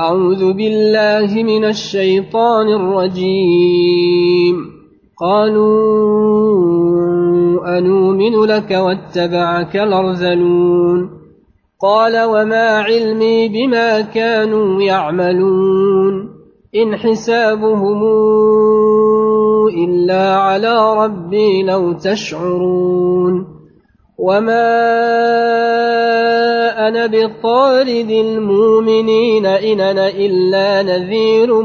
أعوذ بالله من الشيطان الرجيم. قالوا أنؤمن لك واتبعك الأرذلون. قال وما علمي بما كانوا يعملون. إن حسابهم إلا على ربي لو تشعرون. وما أنا بطارد المؤمنين إن أنا إلا نذير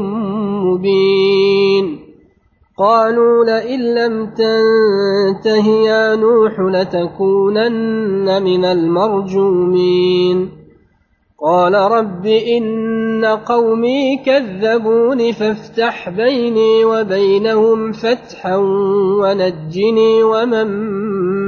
مبين قالوا لئن لم تنته يا نوح لتكونن من المرجومين قال رب إن قومي كذبون فافتح بيني وبينهم فتحا ونجني ومن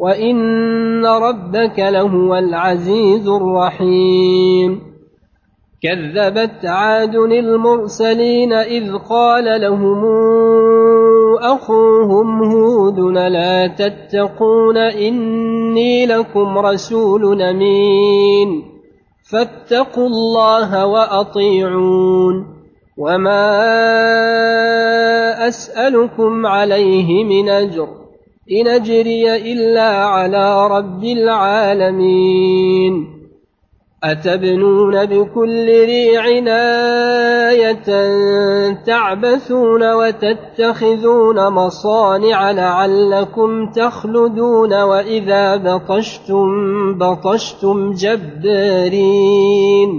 وإن ربك لهو العزيز الرحيم كذبت عاد المرسلين إذ قال لهم أخوهم هود لا تتقون إني لكم رسول أمين فاتقوا الله وأطيعون وما أسألكم عليه من أجر إن أجري إلا على رب العالمين. أتبنون بكل ريع آية تعبثون وتتخذون مصانع لعلكم تخلدون وإذا بطشتم بطشتم جبارين.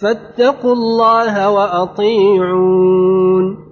فاتقوا الله وأطيعون.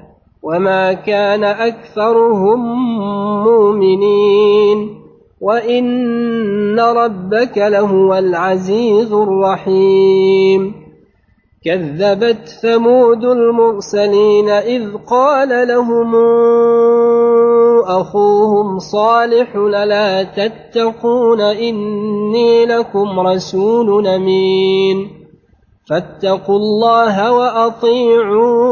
وما كان أكثرهم مؤمنين وإن ربك لهو العزيز الرحيم كذبت ثمود المرسلين إذ قال لهم أخوهم صالح لا تتقون إني لكم رسول أمين فاتقوا الله وأطيعون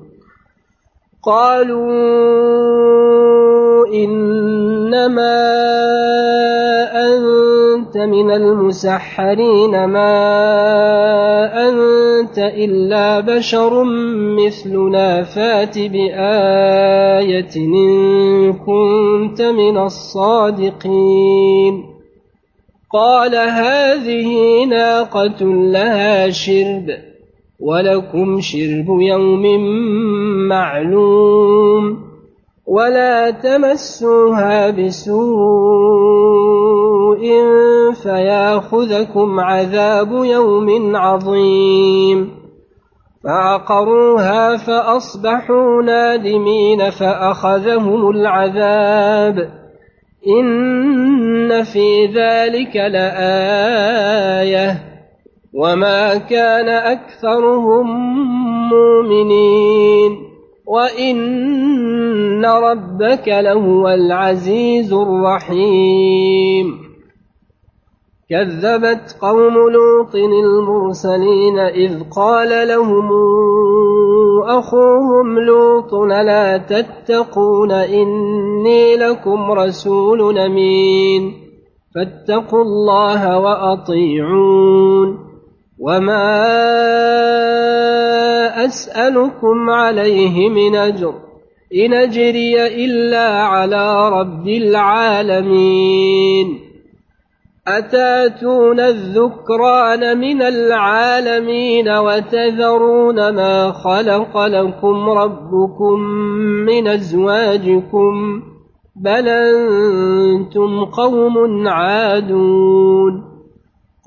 قالوا إنما أنت من المسحرين ما أنت إلا بشر مثلنا فات بآية إن كنت من الصادقين. قال هذه ناقة لها شرب. ولكم شرب يوم معلوم ولا تمسوها بسوء فياخذكم عذاب يوم عظيم فعقروها فأصبحوا نادمين فأخذهم العذاب إن في ذلك لآية وما كان أكثرهم مؤمنين وإن ربك لهو العزيز الرحيم كذبت قوم لوط المرسلين إذ قال لهم أخوهم لوط لا تتقون إني لكم رسول أمين فاتقوا الله وأطيعون وما أسألكم عليه من أجر إن أجري إلا على رب العالمين أتاتون الذكران من العالمين وتذرون ما خلق لكم ربكم من أزواجكم بل أنتم قوم عادون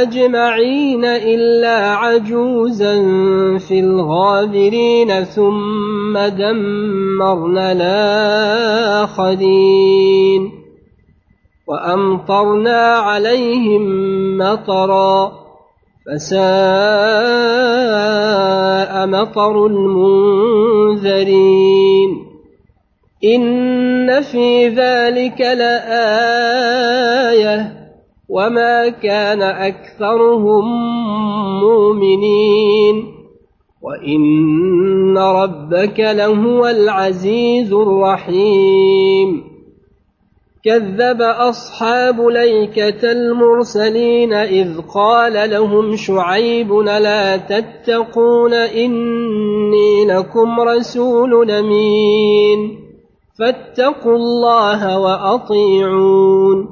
أجمعين إلا عجوزا في الغابرين ثم دمرنا الآخرين وأمطرنا عليهم مطرا فساء مطر المنذرين إن في ذلك لآية وما كان أكثرهم مؤمنين وإن ربك لهو العزيز الرحيم كذب أصحاب ليكة المرسلين إذ قال لهم شعيب لا تتقون إني لكم رسول أمين فاتقوا الله وأطيعون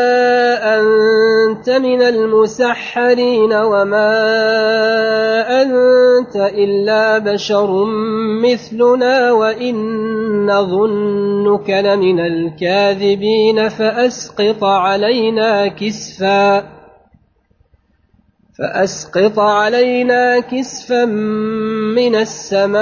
أنت من المسحرين وما أنت إلا بشر مثلنا وإن نظنك لمن الكاذبين فأسقط علينا كسفاً فأسقط علينا كسفا من السماء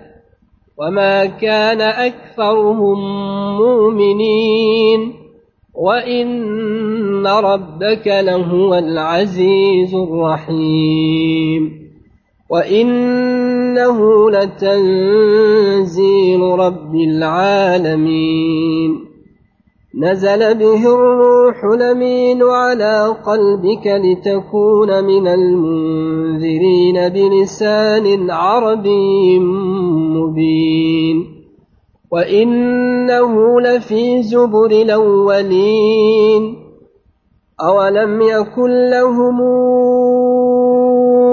وما كان أكثرهم مؤمنين وإن ربك لهو العزيز الرحيم وإنه لتنزيل رب العالمين نزل به الروح لمين على قلبك لتكون من المنذرين بلسان عربي مبين. وإنه لفي زبر الأولين. أولم يكن لهم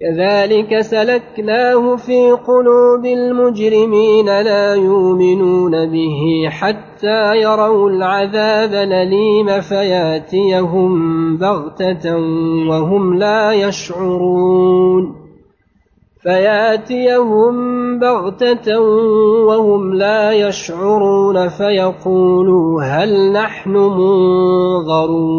كذلك سلكناه في قلوب المجرمين لا يؤمنون به حتى يروا العذاب الأليم فياتيهم بغتة وهم لا يشعرون. فياتيهم بغتة وهم لا يشعرون فيقولوا هل نحن منظرون.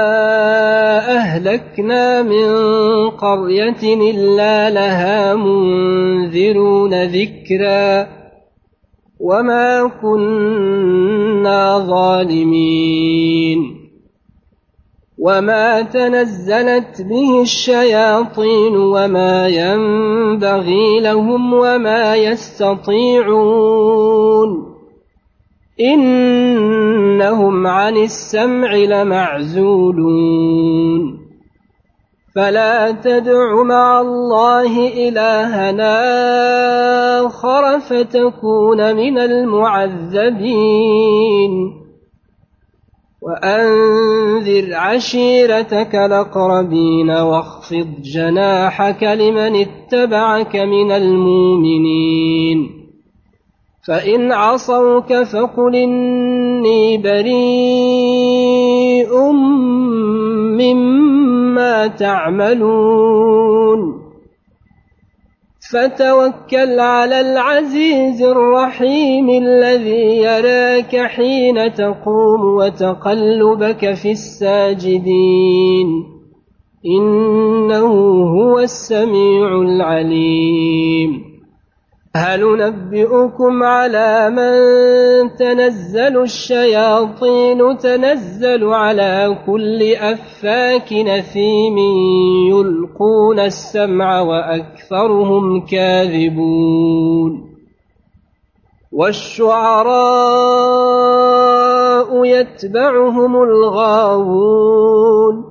أهلكنا من قرية إلا لها منذرون ذكرا وما كنا ظالمين. وما تنزلت به الشياطين وما ينبغي لهم وما يستطيعون. إنهم عن السمع لمعزولون. فلا تدع مع الله إلهنا آخر فتكون من المعذبين. وأنذر عشيرتك الأقربين واخفض جناحك لمن اتبعك من المؤمنين. فإن عصوك فقل إني بريء مما تعملون. فتوكل على العزيز الرحيم الذي يراك حين تقوم وتقلبك في الساجدين. إنه هو السميع العليم. هل نبئكم على من تنزل الشياطين تنزل على كل أفاك نثيم يلقون السمع وأكثرهم كاذبون والشعراء يتبعهم الغاوون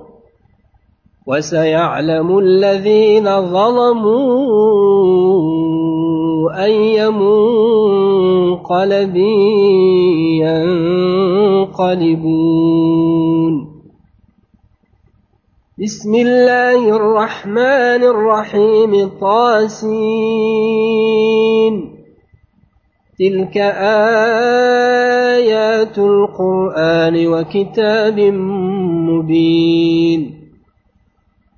وسيعلم الذين ظلموا أي منقلب ينقلبون. بسم الله الرحمن الرحيم. طاسين. تلك آيات القرآن وكتاب مبين.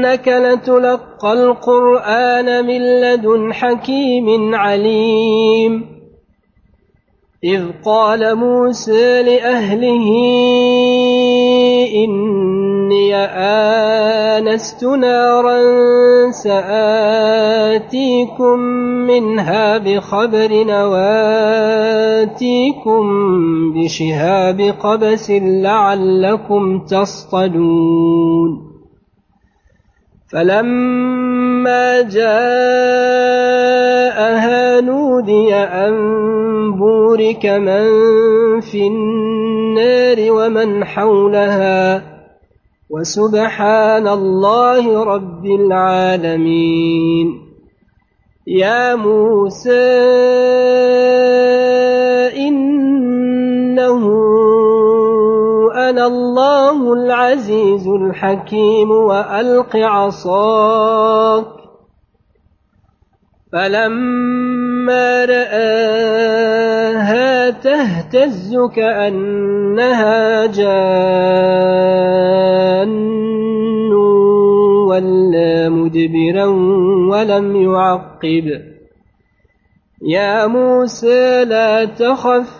وإنك لتلقى القرآن من لدن حكيم عليم إذ قال موسى لأهله إني آنست نارا سآتيكم منها بخبر وآتيكم بشهاب قبس لعلكم تصطدون فلما جاءها نودي أن بورك من في النار ومن حولها وسبحان الله رب العالمين يا موسى الله العزيز الحكيم وألق عصاك. فلما رآها تهتز كأنها جان ولا مدبرا ولم يعقب. يا موسى لا تخف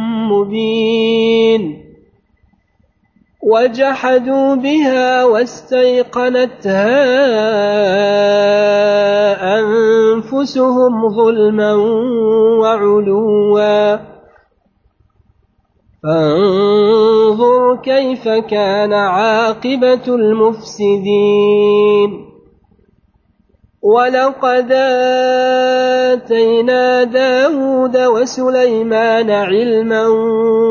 مبين. وجحدوا بها واستيقنتها أنفسهم ظلما وعلوا. فانظر كيف كان عاقبة المفسدين. ولقد آتينا داود وسليمان علما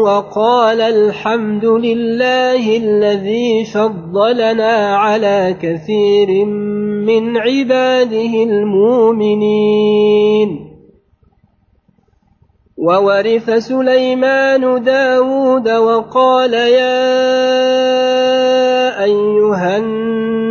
وقال الحمد لله الذي فضلنا على كثير من عباده المؤمنين. وورث سليمان داود وقال يا أيها الناس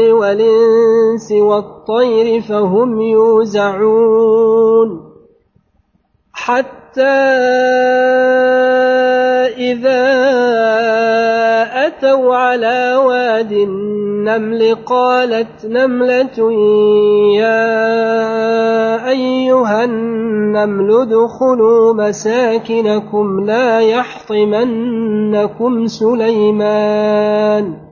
والإنس والطير فهم يوزعون. حتى إذا أتوا على واد النمل قالت نملة يا أيها النمل ادخلوا مساكنكم لا يحطمنكم سليمان.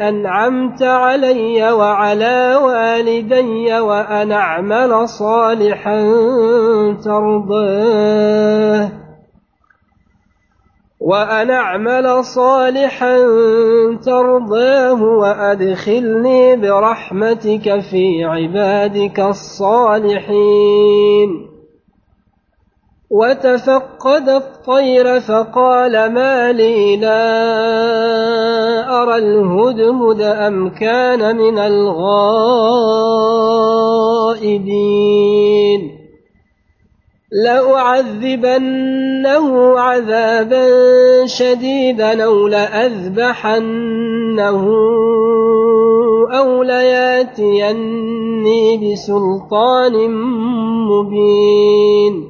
أنعمت علي وعلى والدي وأن أعمل صالحا ترضاه. وأن أعمل صالحا ترضاه وأدخلني برحمتك في عبادك الصالحين. وتفقد الطير فقال ما لي لا أرى الهدهد أم كان من الغائبين. لأعذبنه عذابا شديدا أو لأذبحنه أو لياتيني بسلطان مبين.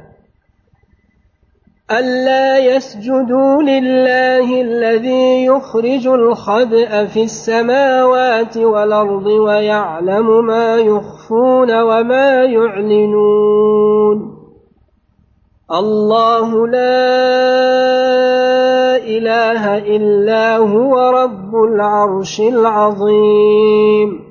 ألا يسجدوا لله الذي يخرج الخبأ في السماوات والأرض ويعلم ما يخفون وما يعلنون. الله لا إله إلا هو رب العرش العظيم.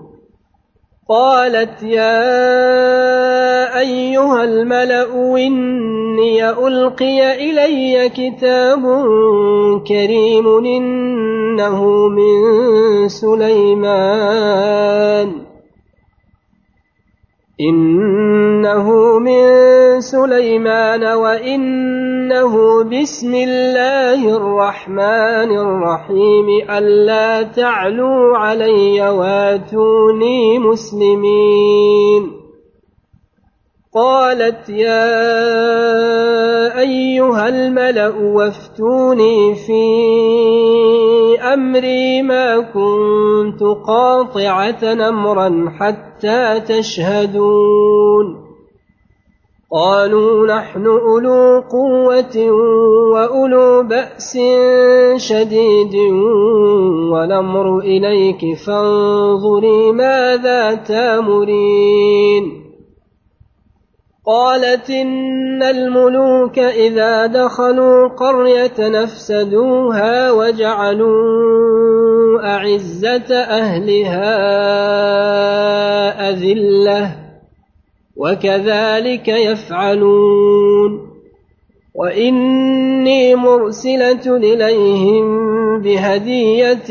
قالت يا أيها الملأ إني ألقي إلي كتاب كريم إنه من سليمان. إنه من سليمان وإنه بسم الله الرحمن الرحيم ألا تعلوا علي واتوني مسلمين قالت يا أيها الملأ وافتوني في أمري ما كنت قاطعة أمرا حتى تشهدون. قالوا نحن أولو قوة وأولو بأس شديد والأمر إليك فانظري ماذا تامرين. قالت إن الملوك إذا دخلوا قرية نفسدوها وجعلوا أعزة أهلها أذلة وكذلك يفعلون وإني مرسلة إليهم بهدية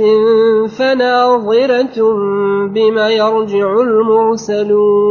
فناظرة بما يرجع المرسلون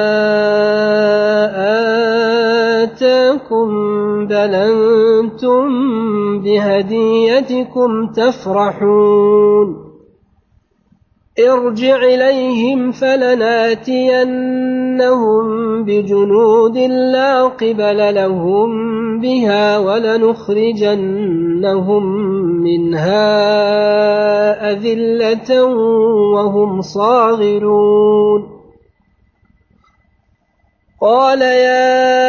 بل أنتم بهديتكم تفرحون. ارجع إليهم فلناتينهم بجنود لا قبل لهم بها ولنخرجنهم منها أذلة وهم صاغرون. قال يا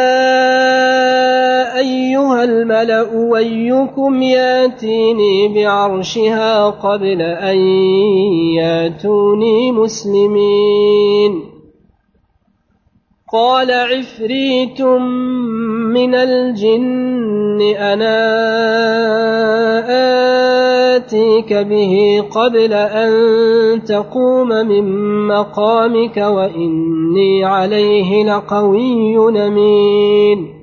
أيها الملأ ويكم ياتيني بعرشها قبل أن ياتوني مسلمين. قال عفريت من الجن أنا آتيك به قبل أن تقوم من مقامك وإني عليه لقوي أمين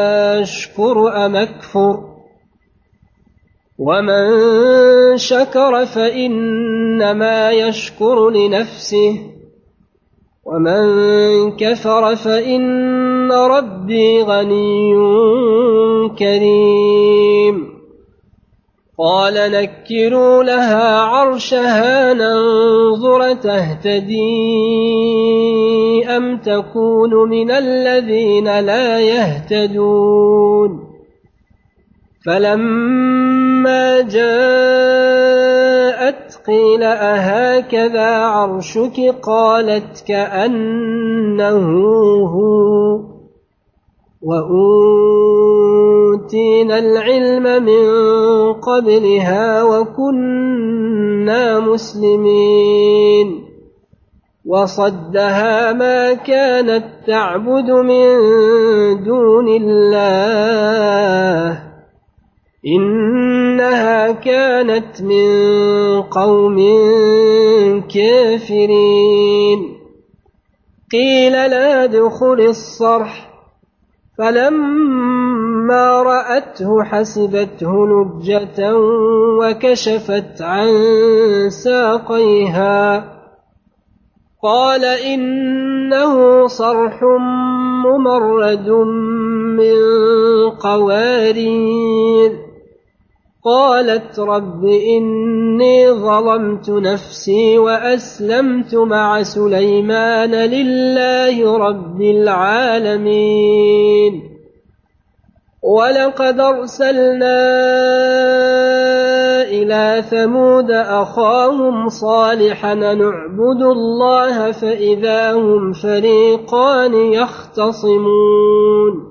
أشكر أم أكفر؟ ومن شكر فإنما يشكر لنفسه. ومن كفر فإن ربي غني كريم. قال نكروا لها عرشها ننظر تهتدي أم تكون من الذين لا يهتدون فلما جاءت قيل أهكذا عرشك قالت كأنه هو وأوتينا العلم من قبلها وكنا مسلمين وصدها ما كانت تعبد من دون الله إنها كانت من قوم كافرين قيل لا ادخل الصرح فلما رأته حسبته لجة وكشفت عن ساقيها. قال إنه صرح ممرد من قوارير. قالت رب إني ظلمت نفسي وأسلمت مع سليمان لله رب العالمين. ولقد أرسلنا إلى ثمود أخاهم صالحا نعبد الله فإذا هم فريقان يختصمون.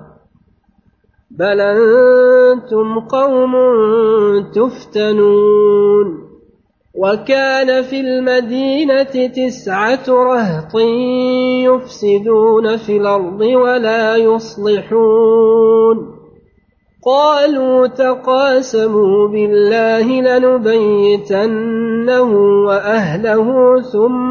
بل أنتم قوم تفتنون وكان في المدينة تسعة رهط يفسدون في الأرض ولا يصلحون قالوا تقاسموا بالله لنبيتنه وأهله ثم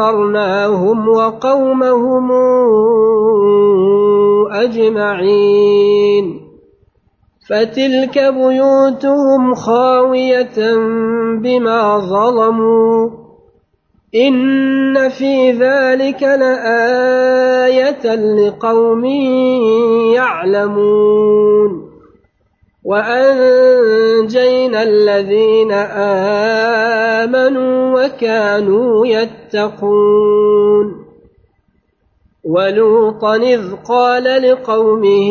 دمرناهم وقومهم أجمعين. فتلك بيوتهم خاوية بما ظلموا. إن في ذلك لآية لقوم يعلمون. وأنجينا الذين آمنوا وكانوا يتقون. ولوطا إذ قال لقومه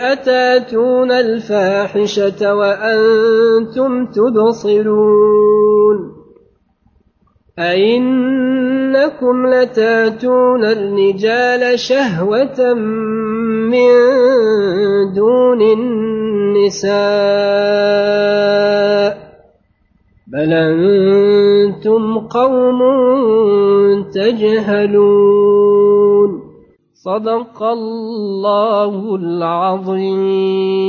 أتاتون الفاحشة وأنتم تبصرون؟ أئنكم لتاتون الرجال شهوة من دون النساء بل أنتم قوم تجهلون. صدق الله العظيم.